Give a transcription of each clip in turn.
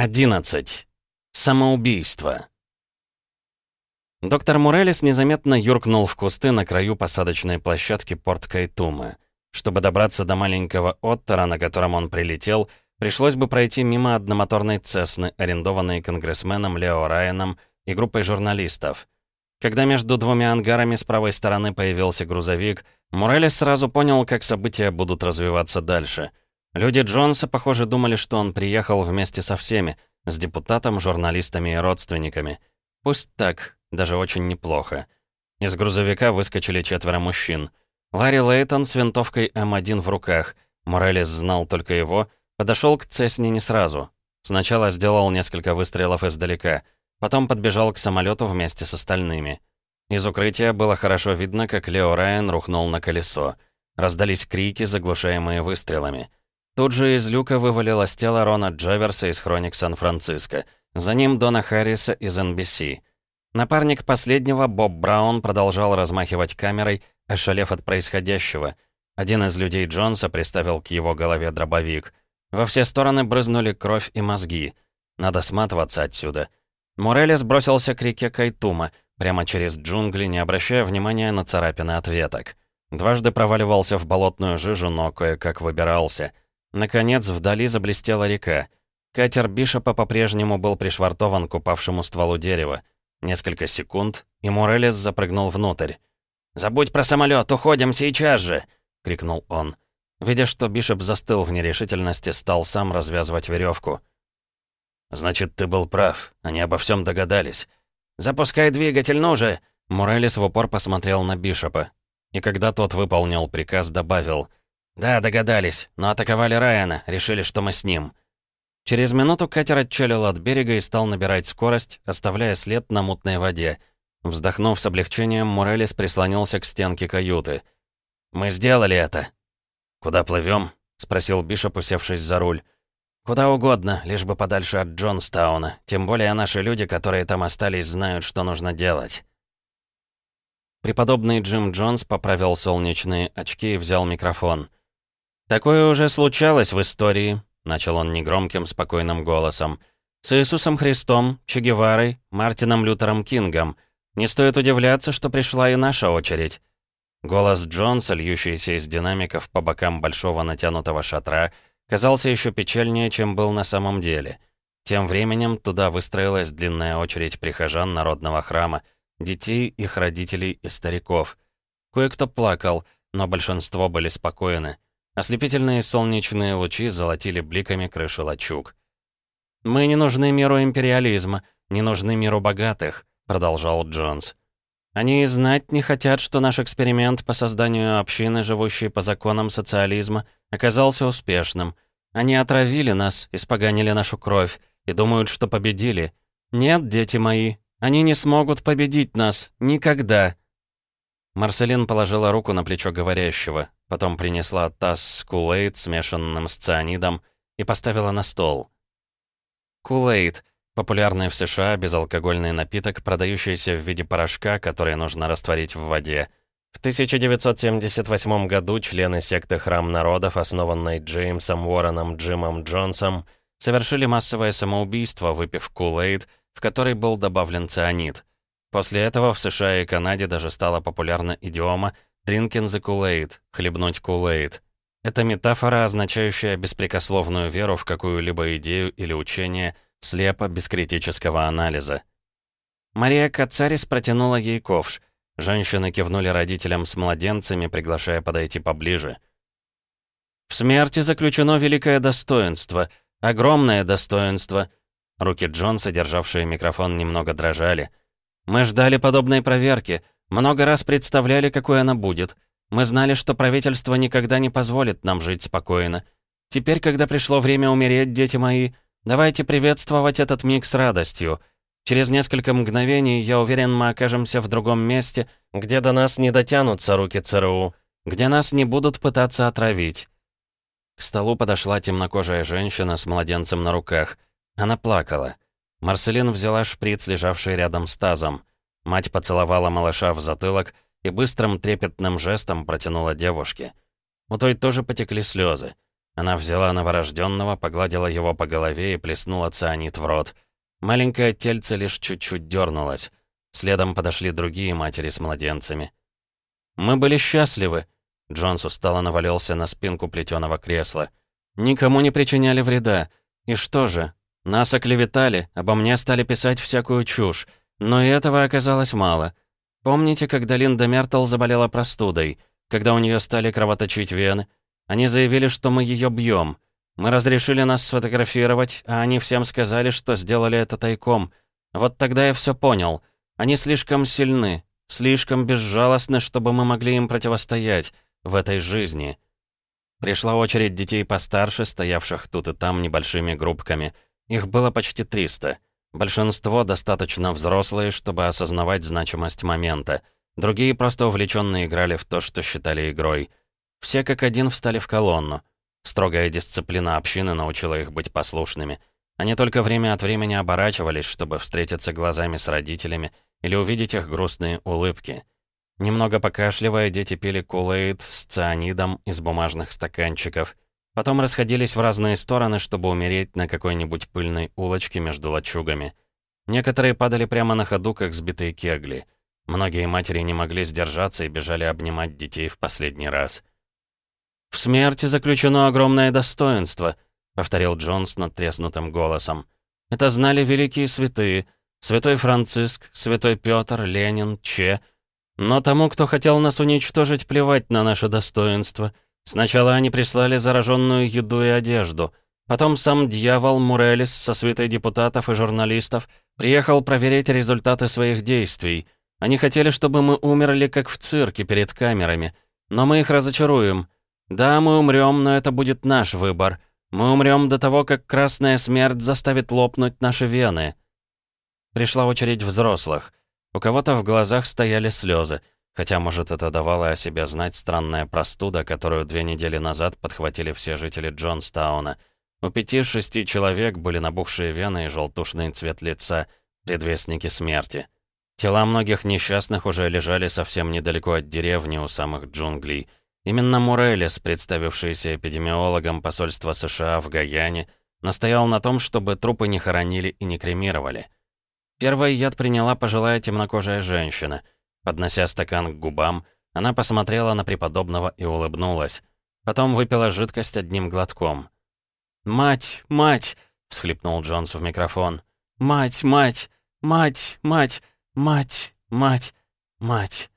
11. Самоубийство. Доктор Мурелис незаметно юркнул в кусты на краю посадочной площадки порт Кайтума. Чтобы добраться до маленького Оттера, на котором он прилетел, пришлось бы пройти мимо одномоторной Цесны, арендованной конгрессменом Лео Райаном и группой журналистов. Когда между двумя ангарами с правой стороны появился грузовик, Мурелис сразу понял, как события будут развиваться дальше — Люди Джонса, похоже, думали, что он приехал вместе со всеми, с депутатом, журналистами и родственниками. Пусть так, даже очень неплохо. Из грузовика выскочили четверо мужчин. Ларри Лейтон с винтовкой М1 в руках. Морелес знал только его. Подошел к Цесне не сразу. Сначала сделал несколько выстрелов издалека. Потом подбежал к самолету вместе с остальными. Из укрытия было хорошо видно, как Лео Райан рухнул на колесо. Раздались крики, заглушаемые выстрелами. Тут же из люка вывалилось тело Рона Джеверса из «Хроник Сан-Франциско». За ним Дона Харриса из NBC. Напарник последнего, Боб Браун, продолжал размахивать камерой, ошалев от происходящего. Один из людей Джонса приставил к его голове дробовик. Во все стороны брызнули кровь и мозги. Надо сматываться отсюда. Мурелес бросился к реке Кайтума, прямо через джунгли, не обращая внимания на царапины от веток. Дважды проваливался в болотную жижу, но кое-как выбирался — Наконец, вдали заблестела река. Катер Бишопа по-прежнему был пришвартован к упавшему стволу дерева. Несколько секунд, и Морелес запрыгнул внутрь. «Забудь про самолет, уходим сейчас же!» — крикнул он. Видя, что Бишоп застыл в нерешительности, стал сам развязывать веревку. «Значит, ты был прав. Они обо всем догадались. Запускай двигатель, ну же!» Морелес в упор посмотрел на Бишопа. И когда тот выполнил приказ, добавил. «Да, догадались, но атаковали Райана, решили, что мы с ним». Через минуту катер отчалил от берега и стал набирать скорость, оставляя след на мутной воде. Вздохнув с облегчением, Морелис прислонился к стенке каюты. «Мы сделали это!» «Куда плывем? спросил Бишоп, усевшись за руль. «Куда угодно, лишь бы подальше от Джонстауна. Тем более наши люди, которые там остались, знают, что нужно делать». Преподобный Джим Джонс поправил солнечные очки и взял микрофон. «Такое уже случалось в истории», — начал он негромким, спокойным голосом. «С Иисусом Христом, Че Геварой, Мартином Лютером Кингом. Не стоит удивляться, что пришла и наша очередь». Голос Джонса, льющийся из динамиков по бокам большого натянутого шатра, казался еще печальнее, чем был на самом деле. Тем временем туда выстроилась длинная очередь прихожан народного храма, детей, их родителей и стариков. Кое-кто плакал, но большинство были спокойны. Ослепительные солнечные лучи золотили бликами крышу лачуг. «Мы не нужны миру империализма, не нужны миру богатых», — продолжал Джонс. «Они и знать не хотят, что наш эксперимент по созданию общины, живущей по законам социализма, оказался успешным. Они отравили нас, испоганили нашу кровь и думают, что победили. Нет, дети мои, они не смогут победить нас. Никогда!» Марселин положила руку на плечо говорящего. Потом принесла таз с кулейд, смешанным с цианидом, и поставила на стол. Кулейд — популярный в США безалкогольный напиток, продающийся в виде порошка, который нужно растворить в воде. В 1978 году члены секты Храм Народов, основанной Джеймсом Уорреном Джимом Джонсом, совершили массовое самоубийство, выпив кулейд, в который был добавлен цианид. После этого в США и Канаде даже стала популярна идиома «Drinking the Kool-Aid» — «хлебнуть Kool-Aid». Это метафора, означающая беспрекословную веру в какую-либо идею или учение, слепо, без критического анализа. Мария Кацарис протянула ей ковш. Женщины кивнули родителям с младенцами, приглашая подойти поближе. «В смерти заключено великое достоинство, огромное достоинство». Руки Джонса, державшие микрофон, немного дрожали. «Мы ждали подобной проверки», много раз представляли, какой она будет. Мы знали, что правительство никогда не позволит нам жить спокойно. Теперь, когда пришло время умереть, дети мои, давайте приветствовать этот миг с радостью. Через несколько мгновений, я уверен, мы окажемся в другом месте, где до нас не дотянутся руки ЦРУ, где нас не будут пытаться отравить». К столу подошла темнокожая женщина с младенцем на руках. Она плакала. Марселин взяла шприц, лежавший рядом с тазом. Мать поцеловала малыша в затылок и быстрым трепетным жестом протянула девушке. У той тоже потекли слезы. Она взяла новорожденного, погладила его по голове и плеснула цианид в рот. Маленькое тельце лишь чуть-чуть дернулось. Следом подошли другие матери с младенцами. «Мы были счастливы», — Джонс устало навалился на спинку плетеного кресла. «Никому не причиняли вреда. И что же? Нас оклеветали, обо мне стали писать всякую чушь. Но и этого оказалось мало. Помните, когда Линда Мертл заболела простудой? Когда у нее стали кровоточить вены? Они заявили, что мы ее бьем. Мы разрешили нас сфотографировать, а они всем сказали, что сделали это тайком. Вот тогда я все понял. Они слишком сильны, слишком безжалостны, чтобы мы могли им противостоять в этой жизни. Пришла очередь детей постарше, стоявших тут и там небольшими группками. Их было почти 300. Большинство достаточно взрослые, чтобы осознавать значимость момента. Другие просто увлеченно играли в то, что считали игрой. Все как один встали в колонну. Строгая дисциплина общины научила их быть послушными. Они только время от времени оборачивались, чтобы встретиться глазами с родителями или увидеть их грустные улыбки. Немного покашливая, дети пили кулейд с цианидом из бумажных стаканчиков. Потом расходились в разные стороны, чтобы умереть на какой-нибудь пыльной улочке между лачугами. Некоторые падали прямо на ходу, как сбитые кегли. Многие матери не могли сдержаться и бежали обнимать детей в последний раз. «В смерти заключено огромное достоинство», — повторил Джонс над треснутым голосом. «Это знали великие святые. Святой Франциск, Святой Петр, Ленин, Че. Но тому, кто хотел нас уничтожить, плевать на наше достоинство. Сначала они прислали зараженную еду и одежду. Потом сам дьявол Мурелис со свитой депутатов и журналистов приехал проверить результаты своих действий. Они хотели, чтобы мы умерли, как в цирке перед камерами. Но мы их разочаруем. Да, мы умрем, но это будет наш выбор. Мы умрем до того, как красная смерть заставит лопнуть наши вены. Пришла очередь взрослых. У кого-то в глазах стояли слезы, хотя, может, это давало о себе знать странная простуда, которую две недели назад подхватили все жители Джонстауна. У пяти-шести человек были набухшие вены и желтушный цвет лица, предвестники смерти. Тела многих несчастных уже лежали совсем недалеко от деревни у самых джунглей. Именно Мурелис, представившийся эпидемиологом посольства США в Гаяне, настоял на том, чтобы трупы не хоронили и не кремировали. Первый яд приняла пожилая темнокожая женщина. Поднося стакан к губам, она посмотрела на преподобного и улыбнулась. Потом выпила жидкость одним глотком. «Мать, мать!» — всхлипнул Джонс в микрофон. «Мать, мать, мать, мать, мать, мать, мать!»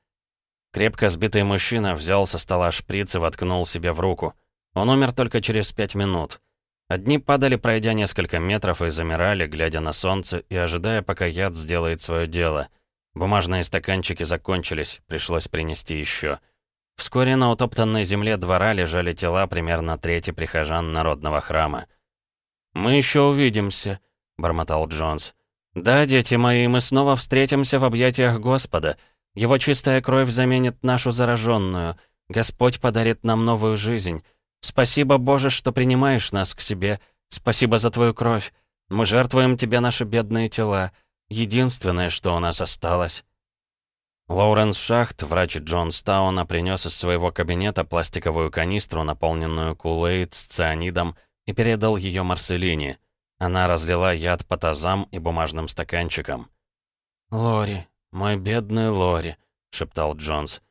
Крепко сбитый мужчина взял со стола шприц и воткнул себе в руку. Он умер только через пять минут. Одни падали, пройдя несколько метров, и замирали, глядя на солнце и ожидая, пока яд сделает свое дело. Бумажные стаканчики закончились, пришлось принести еще. Вскоре на утоптанной земле двора лежали тела примерно трети прихожан народного храма. «Мы еще увидимся», — бормотал Джонс. «Да, дети мои, мы снова встретимся в объятиях Господа», его чистая кровь заменит нашу зараженную. Господь подарит нам новую жизнь. Спасибо, Боже, что принимаешь нас к себе. Спасибо за твою кровь. Мы жертвуем тебе наши бедные тела. Единственное, что у нас осталось». Лоуренс Шахт, врач Джонстауна, принес из своего кабинета пластиковую канистру, наполненную кулейд с цианидом, и передал ее Марселине. Она разлила яд по тазам и бумажным стаканчикам. «Лори, «Мой бедный Лори», — шептал Джонс.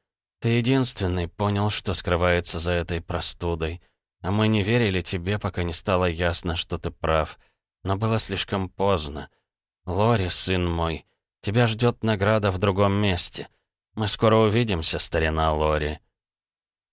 «Ты единственный понял, что скрывается за этой простудой. А мы не верили тебе, пока не стало ясно, что ты прав. Но было слишком поздно. Лори, сын мой, тебя ждет награда в другом месте. Мы скоро увидимся, старина Лори».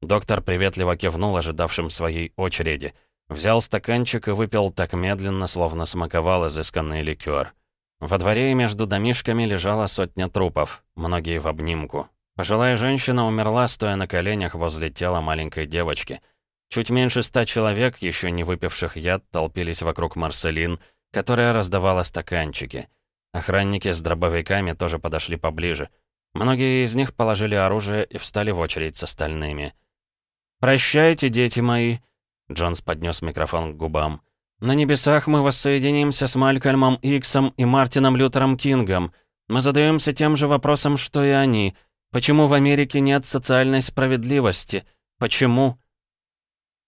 Доктор приветливо кивнул ожидавшим своей очереди. Взял стаканчик и выпил так медленно, словно смаковал изысканный ликер. Во дворе и между домишками лежала сотня трупов, многие в обнимку. Пожилая женщина умерла, стоя на коленях возле тела маленькой девочки. Чуть меньше ста человек, еще не выпивших яд, толпились вокруг Марселин, которая раздавала стаканчики. Охранники с дробовиками тоже подошли поближе. Многие из них положили оружие и встали в очередь с остальными. «Прощайте, дети мои!» Джонс поднес микрофон к губам. На небесах мы воссоединимся с Малькольмом Иксом и Мартином Лютером Кингом. Мы задаемся тем же вопросом, что и они. Почему в Америке нет социальной справедливости? Почему?»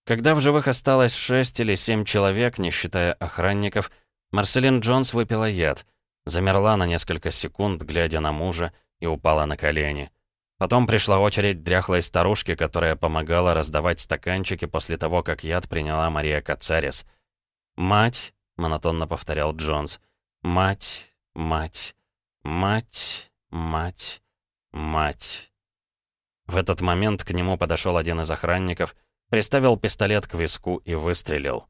Когда в живых осталось шесть или семь человек, не считая охранников, Марселин Джонс выпила яд, замерла на несколько секунд, глядя на мужа, и упала на колени. Потом пришла очередь дряхлой старушки, которая помогала раздавать стаканчики после того, как яд приняла Мария Кацарис. «Мать», — монотонно повторял Джонс, — «мать, мать, мать, мать, мать». В этот момент к нему подошел один из охранников, приставил пистолет к виску и выстрелил.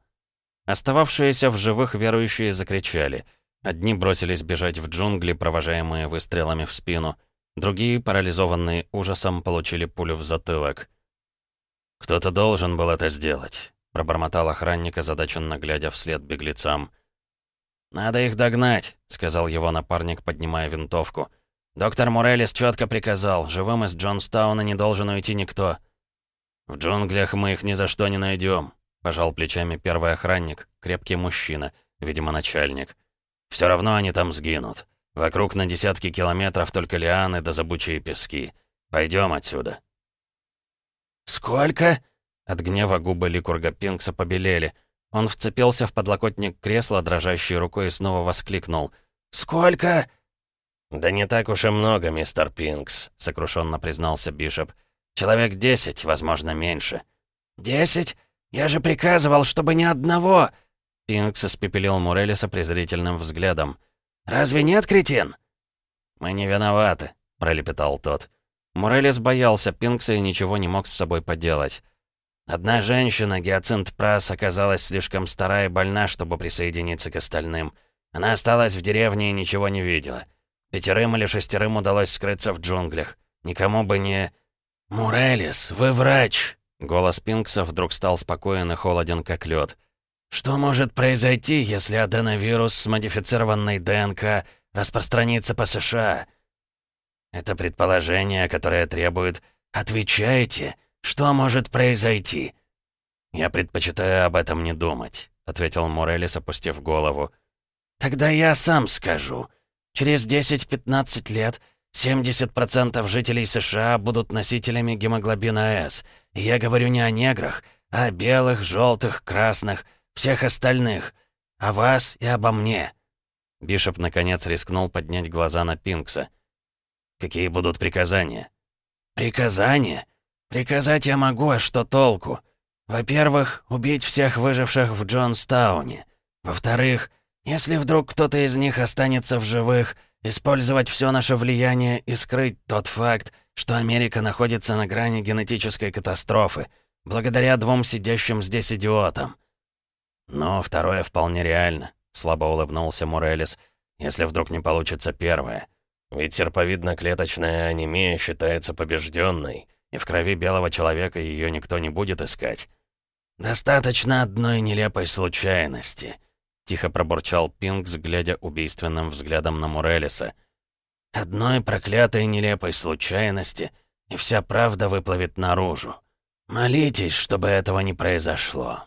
Остававшиеся в живых верующие закричали. Одни бросились бежать в джунгли, провожаемые выстрелами в спину. Другие, парализованные ужасом, получили пулю в затылок. «Кто-то должен был это сделать», — пробормотал охранник, озадаченно глядя вслед беглецам. «Надо их догнать», — сказал его напарник, поднимая винтовку. «Доктор Мурелис четко приказал, живым из Джонстауна не должен уйти никто». «В джунглях мы их ни за что не найдем», — пожал плечами первый охранник, крепкий мужчина, видимо, начальник. «Все равно они там сгинут. Вокруг на десятки километров только лианы да забучие пески. Пойдем отсюда». «Сколько?» От гнева губы Ликурга Пинкса побелели. Он вцепился в подлокотник кресла, дрожащей рукой, и снова воскликнул. «Сколько?» «Да не так уж и много, мистер Пинкс», — сокрушенно признался Бишоп. «Человек десять, возможно, меньше». «Десять? Я же приказывал, чтобы ни одного!» Пинкс испепелил Мурелиса презрительным взглядом. «Разве нет, кретин?» «Мы не виноваты», — пролепетал тот. Мурелис боялся Пинкса и ничего не мог с собой поделать. Одна женщина, Гиацинт Прас, оказалась слишком стара и больна, чтобы присоединиться к остальным. Она осталась в деревне и ничего не видела. Пятерым или шестерым удалось скрыться в джунглях. Никому бы не... «Мурелис, вы врач!» Голос Пинкса вдруг стал спокоен и холоден, как лед. «Что может произойти, если аденовирус с модифицированной ДНК распространится по США?» «Это предположение, которое требует... Отвечайте, что может произойти?» «Я предпочитаю об этом не думать», — ответил Морелис, опустив голову. «Тогда я сам скажу. Через 10-15 лет 70% жителей США будут носителями гемоглобина С. Я говорю не о неграх, а о белых, желтых, красных, всех остальных. О вас и обо мне». Бишоп наконец рискнул поднять глаза на Пинкса. «Какие будут приказания?» «Приказания? Приказать я могу, а что толку? Во-первых, убить всех выживших в Джонстауне. Во-вторых, если вдруг кто-то из них останется в живых, использовать все наше влияние и скрыть тот факт, что Америка находится на грани генетической катастрофы, благодаря двум сидящим здесь идиотам. Но второе вполне реально, слабо улыбнулся Морелис, если вдруг не получится первое. Ведь серповидно-клеточная анемия считается побежденной, и в крови белого человека ее никто не будет искать. «Достаточно одной нелепой случайности», — тихо пробурчал Пинкс, глядя убийственным взглядом на Мурелиса. «Одной проклятой нелепой случайности, и вся правда выплывет наружу. Молитесь, чтобы этого не произошло».